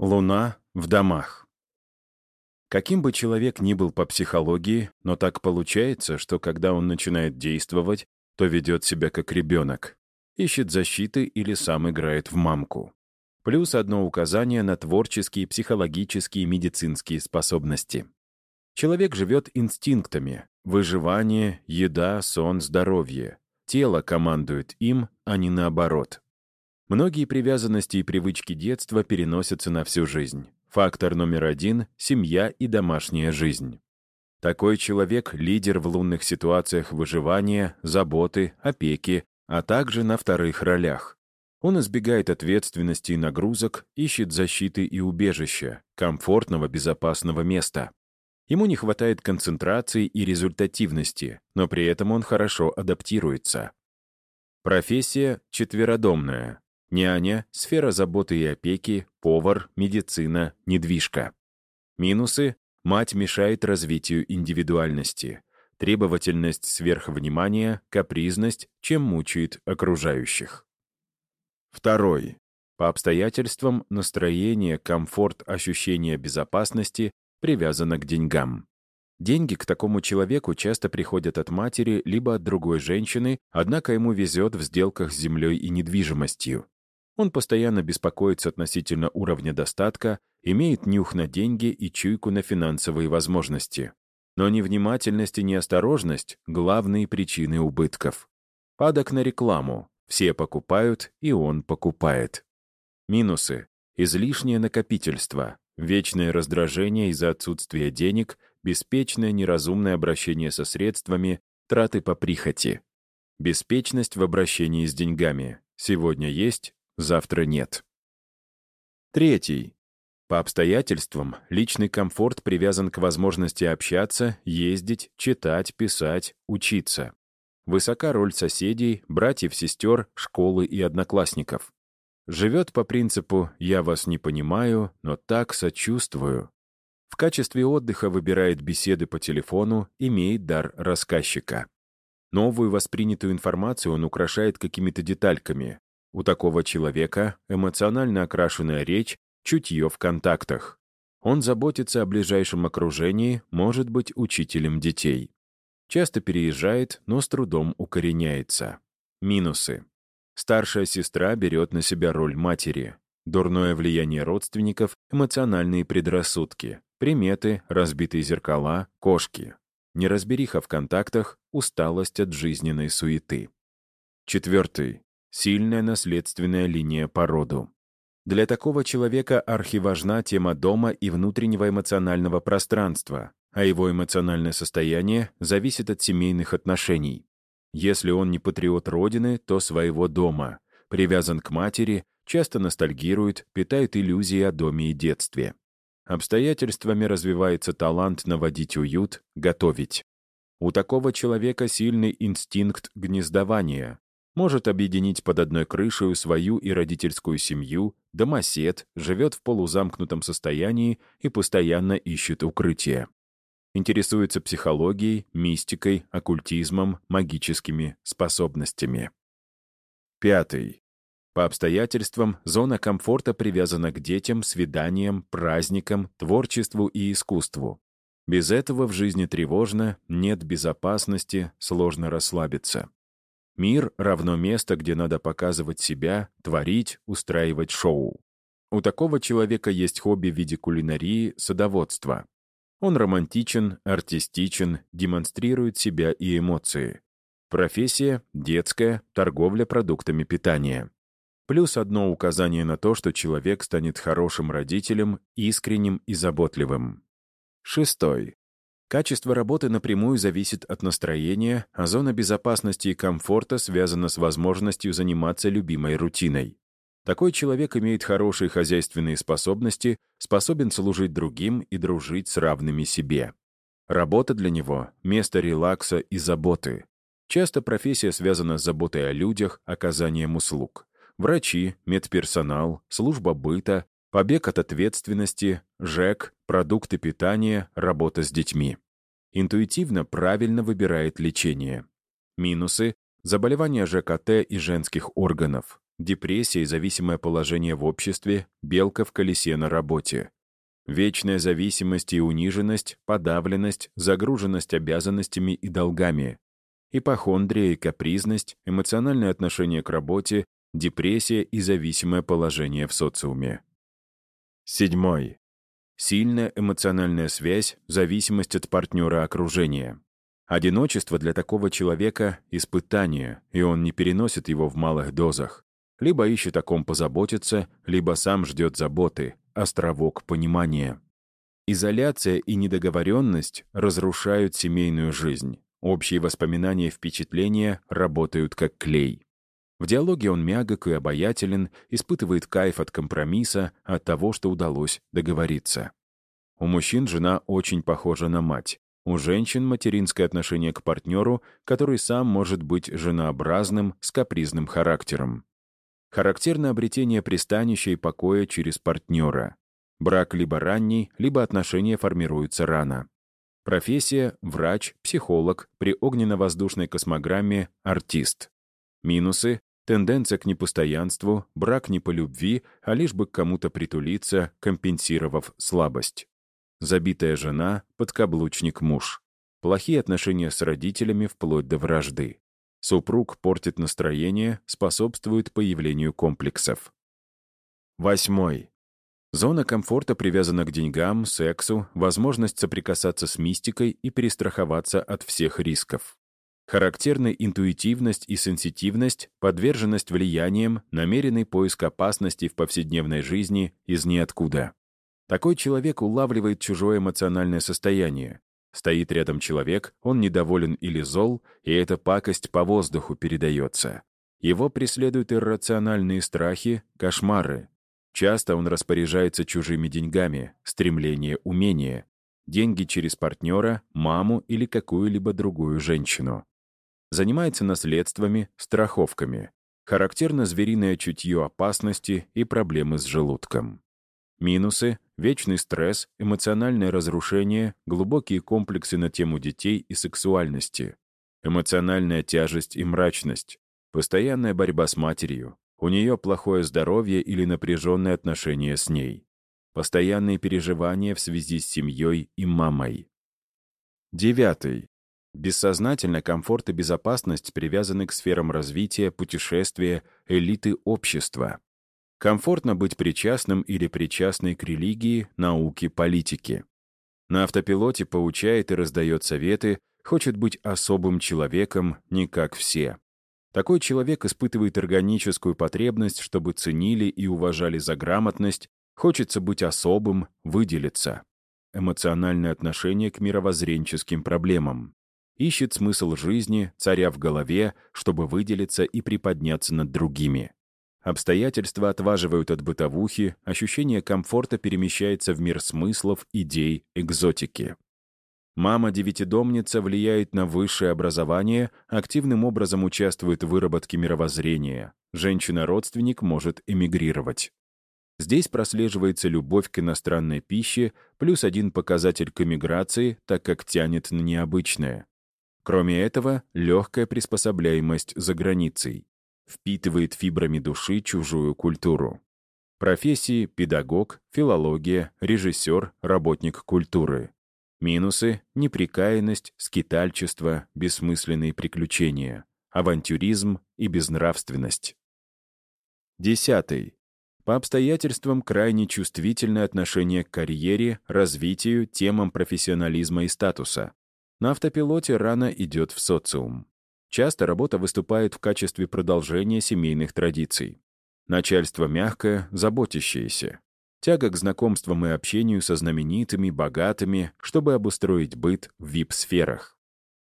Луна в домах. Каким бы человек ни был по психологии, но так получается, что когда он начинает действовать, то ведет себя как ребенок, ищет защиты или сам играет в мамку. Плюс одно указание на творческие, психологические, медицинские способности. Человек живет инстинктами. Выживание, еда, сон, здоровье. Тело командует им, а не наоборот. Многие привязанности и привычки детства переносятся на всю жизнь. Фактор номер один — семья и домашняя жизнь. Такой человек — лидер в лунных ситуациях выживания, заботы, опеки, а также на вторых ролях. Он избегает ответственности и нагрузок, ищет защиты и убежища, комфортного, безопасного места. Ему не хватает концентрации и результативности, но при этом он хорошо адаптируется. Профессия четверодомная. Няня, сфера заботы и опеки, повар, медицина, недвижка. Минусы — мать мешает развитию индивидуальности. Требовательность сверхвнимания, капризность, чем мучает окружающих. Второй. По обстоятельствам настроение, комфорт, ощущение безопасности привязано к деньгам. Деньги к такому человеку часто приходят от матери либо от другой женщины, однако ему везет в сделках с землей и недвижимостью. Он постоянно беспокоится относительно уровня достатка, имеет нюх на деньги и чуйку на финансовые возможности. Но невнимательность и неосторожность — главные причины убытков. Падок на рекламу. Все покупают, и он покупает. Минусы. Излишнее накопительство, вечное раздражение из-за отсутствия денег, беспечное неразумное обращение со средствами, траты по прихоти. Беспечность в обращении с деньгами. Сегодня есть, завтра нет. Третий. По обстоятельствам, личный комфорт привязан к возможности общаться, ездить, читать, писать, учиться. Высока роль соседей, братьев-сестер, школы и одноклассников. Живет по принципу «я вас не понимаю, но так сочувствую». В качестве отдыха выбирает беседы по телефону, имеет дар рассказчика. Новую воспринятую информацию он украшает какими-то детальками, у такого человека эмоционально окрашенная речь, чутье в контактах. Он заботится о ближайшем окружении, может быть учителем детей. Часто переезжает, но с трудом укореняется. Минусы. Старшая сестра берет на себя роль матери. Дурное влияние родственников, эмоциональные предрассудки, приметы, разбитые зеркала, кошки. Неразбериха в контактах, усталость от жизненной суеты. Четвертый. Сильная наследственная линия по роду. Для такого человека архиважна тема дома и внутреннего эмоционального пространства, а его эмоциональное состояние зависит от семейных отношений. Если он не патриот Родины, то своего дома, привязан к матери, часто ностальгирует, питает иллюзии о доме и детстве. Обстоятельствами развивается талант наводить уют, готовить. У такого человека сильный инстинкт гнездования, может объединить под одной крышей свою и родительскую семью, домосед, живет в полузамкнутом состоянии и постоянно ищет укрытие. Интересуется психологией, мистикой, оккультизмом, магическими способностями. Пятый. По обстоятельствам, зона комфорта привязана к детям, свиданиям, праздникам, творчеству и искусству. Без этого в жизни тревожно, нет безопасности, сложно расслабиться. Мир равно место, где надо показывать себя, творить, устраивать шоу. У такого человека есть хобби в виде кулинарии, садоводства. Он романтичен, артистичен, демонстрирует себя и эмоции. Профессия — детская, торговля продуктами питания. Плюс одно указание на то, что человек станет хорошим родителем, искренним и заботливым. Шестой. Качество работы напрямую зависит от настроения, а зона безопасности и комфорта связана с возможностью заниматься любимой рутиной. Такой человек имеет хорошие хозяйственные способности, способен служить другим и дружить с равными себе. Работа для него — место релакса и заботы. Часто профессия связана с заботой о людях, оказанием услуг. Врачи, медперсонал, служба быта, побег от ответственности, ЖЭК, продукты питания, работа с детьми. Интуитивно правильно выбирает лечение. Минусы — заболевания ЖКТ и женских органов, депрессия и зависимое положение в обществе, белка в колесе на работе. Вечная зависимость и униженность, подавленность, загруженность обязанностями и долгами. Ипохондрия и капризность, эмоциональное отношение к работе, депрессия и зависимое положение в социуме. Седьмой. Сильная эмоциональная связь, зависимость от партнера окружения. Одиночество для такого человека — испытание, и он не переносит его в малых дозах. Либо ищет о ком позаботиться, либо сам ждет заботы, островок понимания. Изоляция и недоговоренность разрушают семейную жизнь. Общие воспоминания и впечатления работают как клей. В диалоге он мягок и обаятелен, испытывает кайф от компромисса, от того, что удалось договориться. У мужчин жена очень похожа на мать. У женщин материнское отношение к партнеру, который сам может быть женообразным, с капризным характером. Характерно обретение пристанища и покоя через партнера. Брак либо ранний, либо отношения формируются рано. Профессия — врач, психолог, при огненно-воздушной космограмме — артист. Минусы — тенденция к непостоянству, брак не по любви, а лишь бы к кому-то притулиться, компенсировав слабость. Забитая жена, подкаблучник муж. Плохие отношения с родителями вплоть до вражды. Супруг портит настроение, способствует появлению комплексов. Восьмой. Зона комфорта привязана к деньгам, сексу, возможность соприкасаться с мистикой и перестраховаться от всех рисков. Характерны интуитивность и сенситивность, подверженность влияниям, намеренный поиск опасностей в повседневной жизни из ниоткуда. Такой человек улавливает чужое эмоциональное состояние. Стоит рядом человек, он недоволен или зол, и эта пакость по воздуху передается. Его преследуют иррациональные страхи, кошмары. Часто он распоряжается чужими деньгами, стремление, умение. Деньги через партнера, маму или какую-либо другую женщину. Занимается наследствами, страховками. Характерно звериное чутье опасности и проблемы с желудком. Минусы — вечный стресс, эмоциональное разрушение, глубокие комплексы на тему детей и сексуальности, эмоциональная тяжесть и мрачность, постоянная борьба с матерью, у нее плохое здоровье или напряженные отношения с ней, постоянные переживания в связи с семьей и мамой. Девятый. Бессознательно комфорт и безопасность привязаны к сферам развития, путешествия, элиты общества. Комфортно быть причастным или причастной к религии, науке, политике. На автопилоте поучает и раздает советы, хочет быть особым человеком, не как все. Такой человек испытывает органическую потребность, чтобы ценили и уважали за грамотность, хочется быть особым, выделиться. Эмоциональное отношение к мировоззренческим проблемам. Ищет смысл жизни, царя в голове, чтобы выделиться и приподняться над другими. Обстоятельства отваживают от бытовухи, ощущение комфорта перемещается в мир смыслов, идей, экзотики. Мама-девятидомница влияет на высшее образование, активным образом участвует в выработке мировоззрения. Женщина-родственник может эмигрировать. Здесь прослеживается любовь к иностранной пище, плюс один показатель к эмиграции, так как тянет на необычное. Кроме этого, легкая приспособляемость за границей впитывает фибрами души чужую культуру. Профессии — педагог, филология, режиссер, работник культуры. Минусы — неприкаянность, скитальчество, бессмысленные приключения, авантюризм и безнравственность. Десятый. По обстоятельствам крайне чувствительное отношение к карьере, развитию, темам профессионализма и статуса. На автопилоте рано идет в социум. Часто работа выступает в качестве продолжения семейных традиций. Начальство мягкое, заботящееся. Тяга к знакомствам и общению со знаменитыми, богатыми, чтобы обустроить быт в вип-сферах.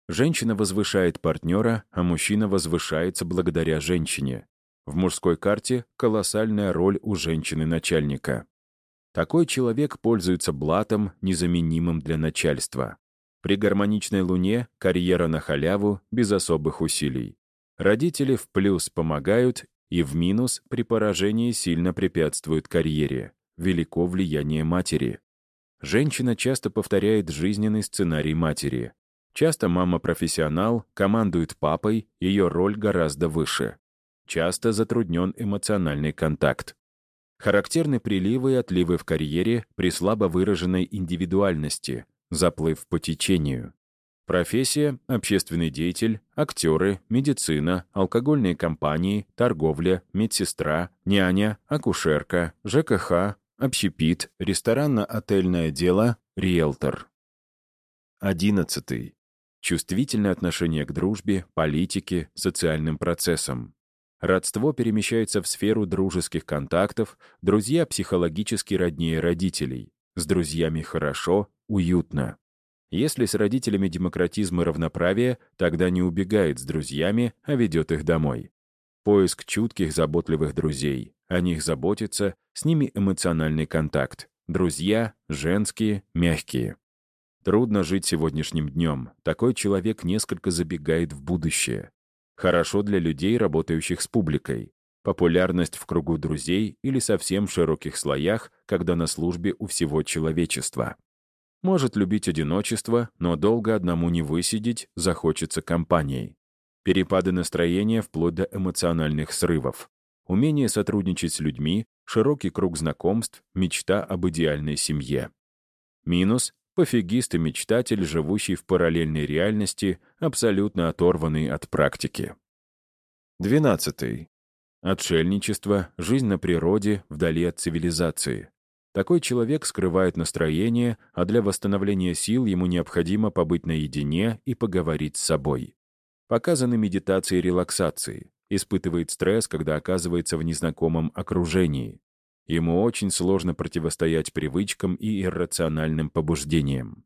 Женщина возвышает партнера, а мужчина возвышается благодаря женщине. В мужской карте колоссальная роль у женщины-начальника. Такой человек пользуется блатом, незаменимым для начальства. При гармоничной луне карьера на халяву без особых усилий. Родители в плюс помогают и в минус при поражении сильно препятствуют карьере. Велико влияние матери. Женщина часто повторяет жизненный сценарий матери. Часто мама профессионал, командует папой, ее роль гораздо выше. часто затруднен эмоциональный контакт. Характерны приливы и отливы в карьере при слабо выраженной индивидуальности, заплыв по течению. Профессия — общественный деятель, актеры, медицина, алкогольные компании, торговля, медсестра, няня, акушерка, ЖКХ, общепит, ресторанно-отельное дело, риэлтор. 11. Чувствительное отношение к дружбе, политике, социальным процессам. Родство перемещается в сферу дружеских контактов, друзья психологически роднее родителей. С друзьями хорошо, уютно. Если с родителями демократизм и равноправие, тогда не убегает с друзьями, а ведет их домой. Поиск чутких, заботливых друзей. О них заботится, с ними эмоциональный контакт. Друзья — женские, мягкие. Трудно жить сегодняшним днем. Такой человек несколько забегает в будущее. Хорошо для людей, работающих с публикой. Популярность в кругу друзей или совсем широких слоях, когда на службе у всего человечества. Может любить одиночество, но долго одному не высидеть, захочется компанией. Перепады настроения вплоть до эмоциональных срывов. Умение сотрудничать с людьми, широкий круг знакомств, мечта об идеальной семье. Минус — пофигист и мечтатель, живущий в параллельной реальности, абсолютно оторванный от практики. 12. Отшельничество, жизнь на природе, вдали от цивилизации. Такой человек скрывает настроение, а для восстановления сил ему необходимо побыть наедине и поговорить с собой. Показаны медитации и релаксации. Испытывает стресс, когда оказывается в незнакомом окружении. Ему очень сложно противостоять привычкам и иррациональным побуждениям.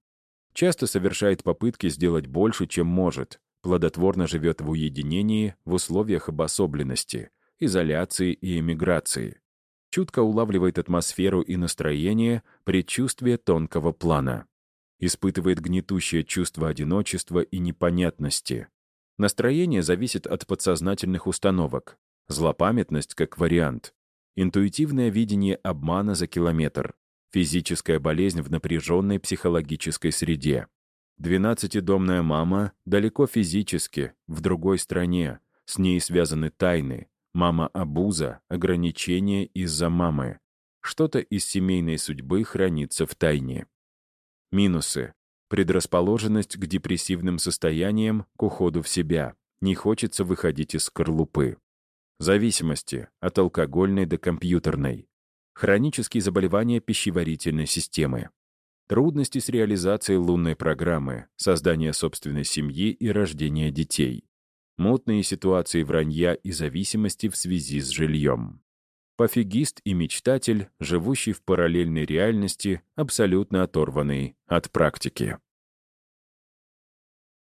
Часто совершает попытки сделать больше, чем может, плодотворно живет в уединении в условиях обособленности, изоляции и эмиграции чутко улавливает атмосферу и настроение, предчувствие тонкого плана. Испытывает гнетущее чувство одиночества и непонятности. Настроение зависит от подсознательных установок. Злопамятность как вариант. Интуитивное видение обмана за километр. Физическая болезнь в напряженной психологической среде. Двенадцатидомная мама далеко физически, в другой стране. С ней связаны тайны, Мама-абуза, ограничения из-за мамы. Что-то из семейной судьбы хранится в тайне. Минусы. Предрасположенность к депрессивным состояниям, к уходу в себя. Не хочется выходить из скорлупы. Зависимости. От алкогольной до компьютерной. Хронические заболевания пищеварительной системы. Трудности с реализацией лунной программы, создание собственной семьи и рождение детей мутные ситуации вранья и зависимости в связи с жильем. Пофигист и мечтатель, живущий в параллельной реальности, абсолютно оторванный от практики.